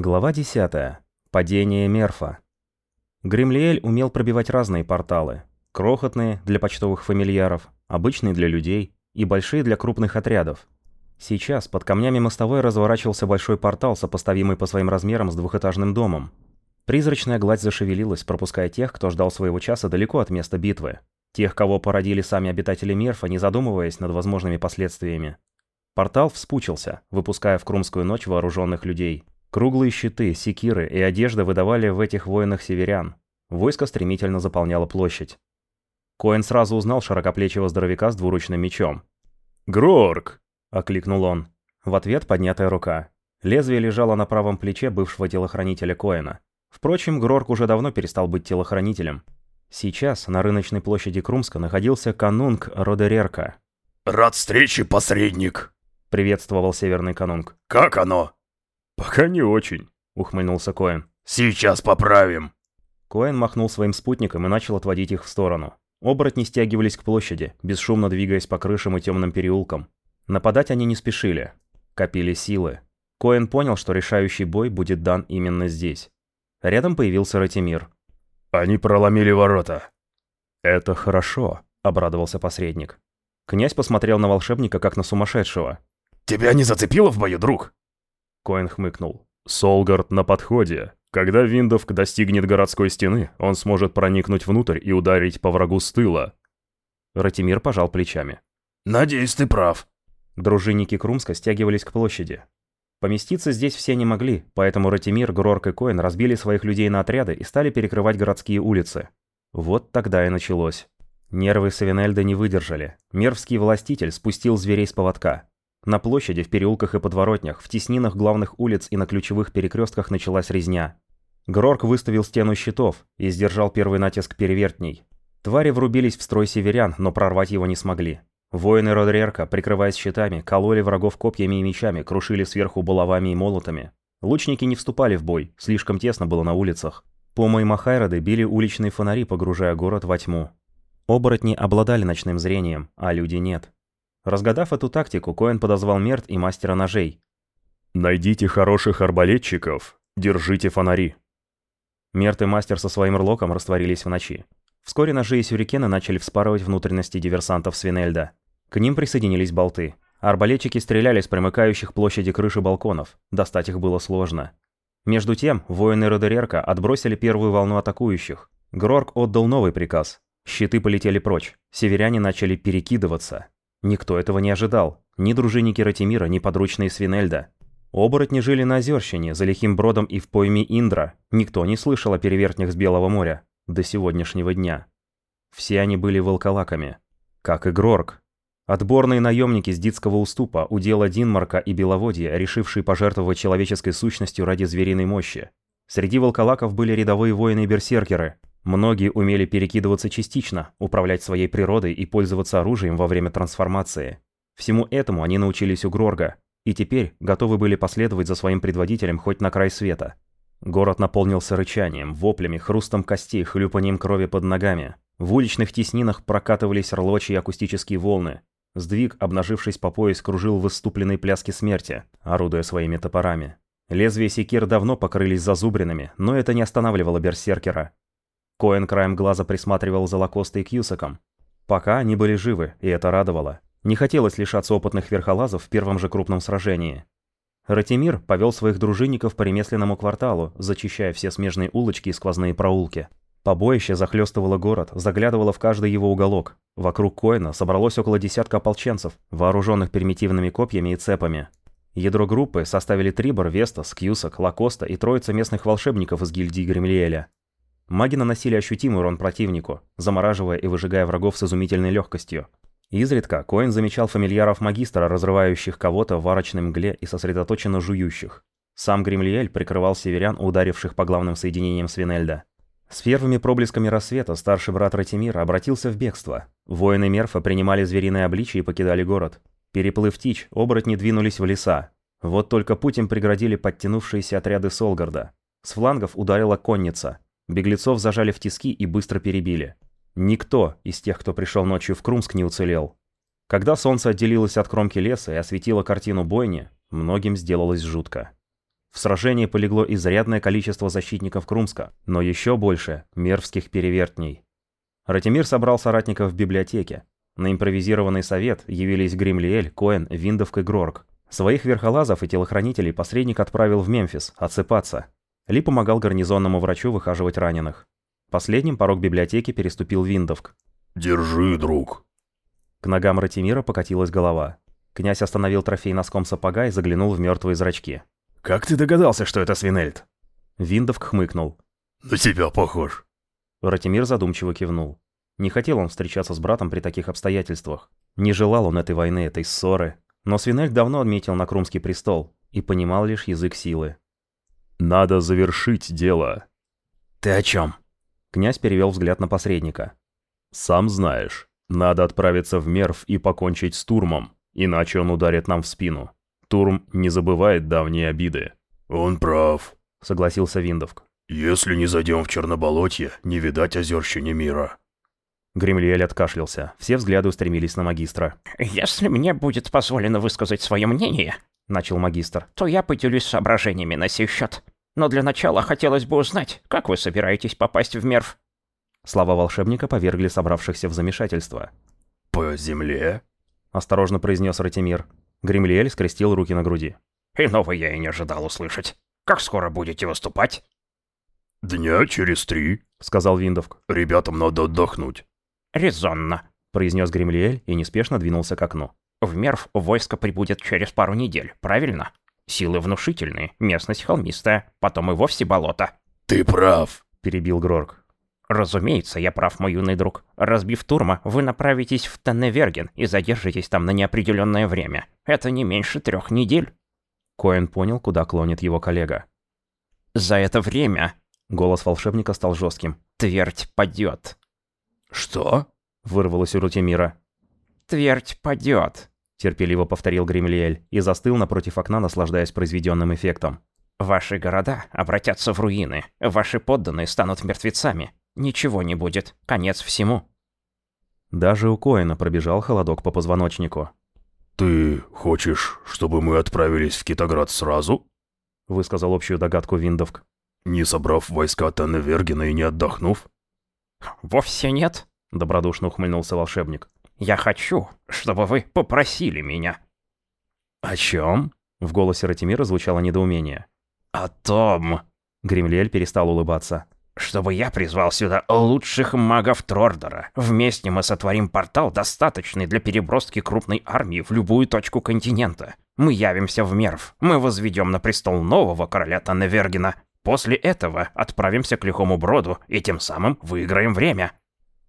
Глава 10. Падение Мерфа. Гремлиэль умел пробивать разные порталы. Крохотные для почтовых фамильяров, обычные для людей и большие для крупных отрядов. Сейчас под камнями мостовой разворачивался большой портал, сопоставимый по своим размерам с двухэтажным домом. Призрачная гладь зашевелилась, пропуская тех, кто ждал своего часа далеко от места битвы. Тех, кого породили сами обитатели Мерфа, не задумываясь над возможными последствиями. Портал вспучился, выпуская в Крумскую ночь вооруженных людей. Круглые щиты, секиры и одежда выдавали в этих воинах северян. Войско стремительно заполняло площадь. Коэн сразу узнал широкоплечего здоровяка с двуручным мечом. «Грорк!» — окликнул он. В ответ поднятая рука. Лезвие лежало на правом плече бывшего телохранителя Коэна. Впрочем, Грорк уже давно перестал быть телохранителем. Сейчас на рыночной площади Крумска находился канунг Родерерка. «Рад встрече, посредник!» — приветствовал северный канунг. «Как оно?» «Пока не очень», — ухмыльнулся Коэн. «Сейчас поправим». Коэн махнул своим спутником и начал отводить их в сторону. Оборотни стягивались к площади, бесшумно двигаясь по крышам и темным переулкам. Нападать они не спешили. Копили силы. Коэн понял, что решающий бой будет дан именно здесь. Рядом появился Ратимир. «Они проломили ворота». «Это хорошо», — обрадовался посредник. Князь посмотрел на волшебника, как на сумасшедшего. «Тебя не зацепило в бою, друг?» Коэн хмыкнул. «Солгард на подходе. Когда Виндовк достигнет городской стены, он сможет проникнуть внутрь и ударить по врагу с тыла». Ратимир пожал плечами. «Надеюсь, ты прав». Дружинники Крумска стягивались к площади. Поместиться здесь все не могли, поэтому Ратимир, Грорк и Коэн разбили своих людей на отряды и стали перекрывать городские улицы. Вот тогда и началось. Нервы Савинельда не выдержали. Мервский властитель спустил зверей с поводка. На площади, в переулках и подворотнях, в теснинах главных улиц и на ключевых перекрестках началась резня. Грорк выставил стену щитов и сдержал первый натиск перевертней. Твари врубились в строй северян, но прорвать его не смогли. Воины Родрерка, прикрываясь щитами, кололи врагов копьями и мечами, крушили сверху булавами и молотами. Лучники не вступали в бой, слишком тесно было на улицах. Пома и Махайроды били уличные фонари, погружая город во тьму. Оборотни обладали ночным зрением, а люди нет. Разгадав эту тактику, Коэн подозвал Мерт и мастера ножей. «Найдите хороших арбалетчиков, держите фонари». Мерт и мастер со своим рлоком растворились в ночи. Вскоре ножи и сюрикены начали вспарывать внутренности диверсантов Свинельда. К ним присоединились болты. Арбалетчики стреляли с примыкающих площади крыши балконов. Достать их было сложно. Между тем, воины Родерерка отбросили первую волну атакующих. Грорк отдал новый приказ. Щиты полетели прочь. Северяне начали перекидываться. Никто этого не ожидал. Ни дружинники Ратимира, ни подручные Свинельда. Оборотни жили на Озерщине, за лихим бродом и в пойме Индра. Никто не слышал о перевертнях с Белого моря. До сегодняшнего дня. Все они были волколаками. Как и Грорк. Отборные наемники с Дитского уступа, удела Динмарка и Беловодья, решившие пожертвовать человеческой сущностью ради звериной мощи. Среди волколаков были рядовые воины-берсеркеры, Многие умели перекидываться частично, управлять своей природой и пользоваться оружием во время трансформации. Всему этому они научились у Грорга, и теперь готовы были последовать за своим предводителем хоть на край света. Город наполнился рычанием, воплями, хрустом костей, хлюпанием крови под ногами. В уличных теснинах прокатывались рлочие акустические волны. Сдвиг, обнажившись по пояс, кружил в выступленной пляске смерти, орудуя своими топорами. Лезвия секир давно покрылись зазубринами, но это не останавливало берсеркера. Коэн краем глаза присматривал за Лакостой и Кьюсаком. Пока они были живы, и это радовало. Не хотелось лишаться опытных верхолазов в первом же крупном сражении. Ратимир повел своих дружинников по ремесленному кварталу, зачищая все смежные улочки и сквозные проулки. Побоище захлестывало город, заглядывало в каждый его уголок. Вокруг Коэна собралось около десятка ополченцев, вооруженных примитивными копьями и цепами. Ядро группы составили Трибор, Вестас, Кьюсак, Лакоста и троица местных волшебников из гильдии Гремлиэля. Маги наносили ощутимый урон противнику, замораживая и выжигая врагов с изумительной легкостью. Изредка Коин замечал фамильяров магистра, разрывающих кого-то в арочной мгле и сосредоточенно жующих. Сам Гремлиэль прикрывал северян, ударивших по главным соединениям Свинельда. С первыми проблесками рассвета старший брат Ратимира обратился в бегство. Воины Мерфа принимали звериное обличие и покидали город. Переплыв Тич, оборотни двинулись в леса. Вот только путь им преградили подтянувшиеся отряды Солгарда. С флангов ударила конница. Беглецов зажали в тиски и быстро перебили. Никто из тех, кто пришел ночью в Крумск, не уцелел. Когда солнце отделилось от кромки леса и осветило картину бойни, многим сделалось жутко. В сражении полегло изрядное количество защитников Крумска, но еще больше – мервских перевертней. Ратимир собрал соратников в библиотеке. На импровизированный совет явились Гримлиэль, Коэн, Виндовк и Грорк. Своих верхолазов и телохранителей посредник отправил в Мемфис отсыпаться. Ли помогал гарнизонному врачу выхаживать раненых. Последним порог библиотеки переступил Виндовк. «Держи, друг». К ногам Ратимира покатилась голова. Князь остановил трофей носком сапога и заглянул в мертвые зрачки. «Как ты догадался, что это Свинельд?» Виндовк хмыкнул. «На тебя похож». Ратимир задумчиво кивнул. Не хотел он встречаться с братом при таких обстоятельствах. Не желал он этой войны, этой ссоры. Но Свинельд давно отметил на Крумский престол и понимал лишь язык силы. «Надо завершить дело». «Ты о чем?» Князь перевел взгляд на посредника. «Сам знаешь, надо отправиться в Мерв и покончить с Турмом, иначе он ударит нам в спину. Турм не забывает давние обиды». «Он прав», — согласился Виндовк. «Если не зайдем в Черноболотье, не видать озерщине мира». Гремлиэль откашлялся. Все взгляды устремились на магистра. «Если мне будет позволено высказать свое мнение», — начал магистр, — «то я поделюсь соображениями на сей счет. Но для начала хотелось бы узнать, как вы собираетесь попасть в Мерв?» Слова волшебника повергли собравшихся в замешательство. «По земле?» — осторожно произнес Ратимир. Гремлиэль скрестил руки на груди. «Иного я и не ожидал услышать. Как скоро будете выступать?» «Дня через три», — сказал Виндовк. «Ребятам надо отдохнуть». «Резонно», — произнес Гремлиэль и неспешно двинулся к окну. «В Мерв войско прибудет через пару недель, правильно? Силы внушительные, местность холмистая, потом и вовсе болото». «Ты прав», — перебил Грорк. «Разумеется, я прав, мой юный друг. Разбив Турма, вы направитесь в Тенневерген и задержитесь там на неопределенное время. Это не меньше трех недель». Коэн понял, куда клонит его коллега. «За это время...» — голос волшебника стал жестким. «Твердь падет». «Что?» — вырвалось у Рутимира. «Твердь падет», — терпеливо повторил Гримлиэль и застыл напротив окна, наслаждаясь произведенным эффектом. «Ваши города обратятся в руины, ваши подданные станут мертвецами. Ничего не будет, конец всему». Даже у Коэна пробежал холодок по позвоночнику. «Ты хочешь, чтобы мы отправились в Китоград сразу?» — высказал общую догадку Виндовк. «Не собрав войска Тенневергена и не отдохнув?» «Вовсе нет», — добродушно ухмыльнулся волшебник. «Я хочу, чтобы вы попросили меня». «О чем?» — в голосе Ратимира звучало недоумение. «О том...» — Гремлиэль перестал улыбаться. «Чтобы я призвал сюда лучших магов Трордора. Вместе мы сотворим портал, достаточный для переброски крупной армии в любую точку континента. Мы явимся в Мерв. Мы возведем на престол нового короля Танневергена. После этого отправимся к Лихому Броду и тем самым выиграем время».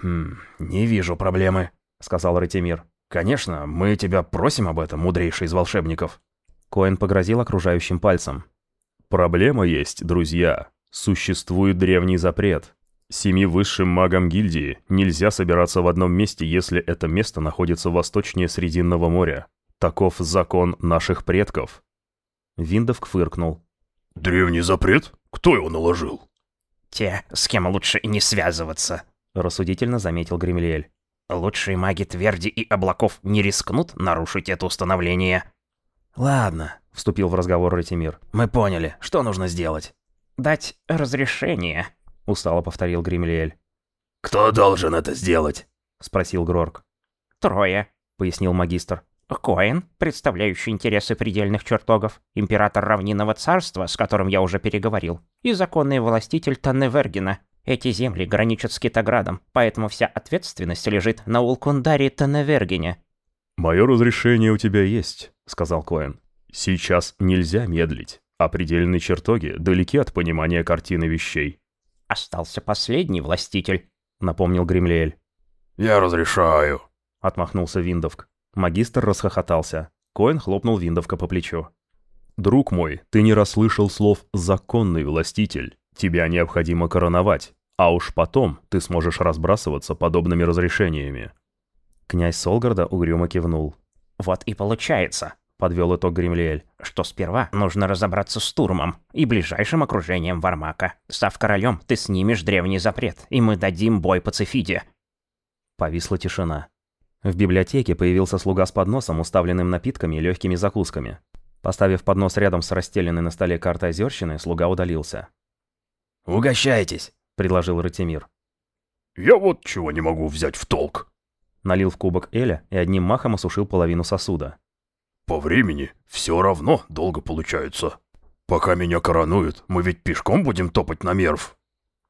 «Хм, не вижу проблемы», — сказал Ратимир. «Конечно, мы тебя просим об этом, мудрейший из волшебников». Коэн погрозил окружающим пальцем. «Проблема есть, друзья. Существует древний запрет. Семи высшим магам гильдии нельзя собираться в одном месте, если это место находится восточнее Срединного моря. Таков закон наших предков». Виндовк фыркнул. «Древний запрет? Кто его наложил?» «Те, с кем лучше и не связываться», — рассудительно заметил Гремлиэль. «Лучшие маги Тверди и Облаков не рискнут нарушить это установление». «Ладно», — вступил в разговор Ратимир. «Мы поняли. Что нужно сделать?» «Дать разрешение», — устало повторил Гремлиэль. «Кто должен это сделать?» — спросил Грорк. «Трое», — пояснил магистр. Коэн, представляющий интересы предельных чертогов, император Равнинного царства, с которым я уже переговорил, и законный властитель Танневергена. Эти земли граничат с Китоградом, поэтому вся ответственность лежит на Улкундаре Танневергене. «Мое разрешение у тебя есть», — сказал Коэн. «Сейчас нельзя медлить, а предельные чертоги далеки от понимания картины вещей». «Остался последний властитель», — напомнил Гремлиэль. «Я разрешаю», — отмахнулся Виндовк. Магистр расхохотался. Коэн хлопнул Виндовка по плечу. «Друг мой, ты не расслышал слов «законный властитель». Тебя необходимо короновать, а уж потом ты сможешь разбрасываться подобными разрешениями». Князь Солгарда угрюмо кивнул. «Вот и получается», — подвел итог Гремлиэль. «что сперва нужно разобраться с Турмом и ближайшим окружением Вармака. Став королем, ты снимешь древний запрет, и мы дадим бой Пацифиде». Повисла тишина. В библиотеке появился слуга с подносом, уставленным напитками и легкими закусками. Поставив поднос рядом с расстеленной на столе картой озерщины, слуга удалился. «Угощайтесь», — предложил Ратимир. «Я вот чего не могу взять в толк». Налил в кубок Эля и одним махом осушил половину сосуда. «По времени все равно долго получается. Пока меня коронуют, мы ведь пешком будем топать на мерв».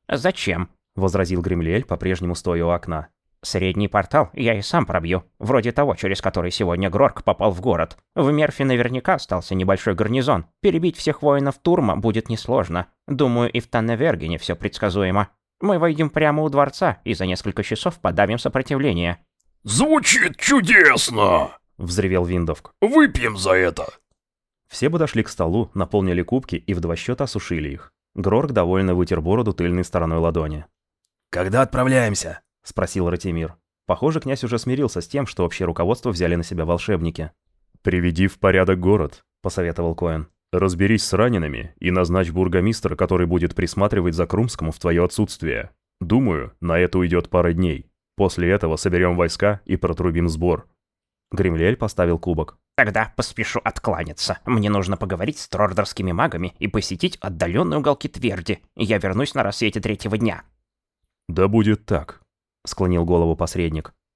«Зачем?» — возразил Гремлиэль, по-прежнему стоя у окна. Средний портал я и сам пробью, вроде того, через который сегодня Грорк попал в город. В Мерфи наверняка остался небольшой гарнизон. Перебить всех воинов Турма будет несложно. Думаю, и в Танневергене все предсказуемо. Мы войдем прямо у дворца и за несколько часов подавим сопротивление. «Звучит чудесно!» — взревел Виндовк. «Выпьем за это!» Все подошли к столу, наполнили кубки и в два счета осушили их. Грорк довольно вытер бороду тыльной стороной ладони. «Когда отправляемся?» — спросил Ратимир. Похоже, князь уже смирился с тем, что общее руководство взяли на себя волшебники. «Приведи в порядок город», — посоветовал Коэн. «Разберись с ранеными и назначь бургомистра, который будет присматривать за Крумскому в твое отсутствие. Думаю, на это уйдет пара дней. После этого соберем войска и протрубим сбор». Гремлель поставил кубок. Тогда поспешу откланяться. Мне нужно поговорить с трордерскими магами и посетить отдаленные уголки Тверди. Я вернусь на рассвете третьего дня. «Да будет так», — склонил голову посредник.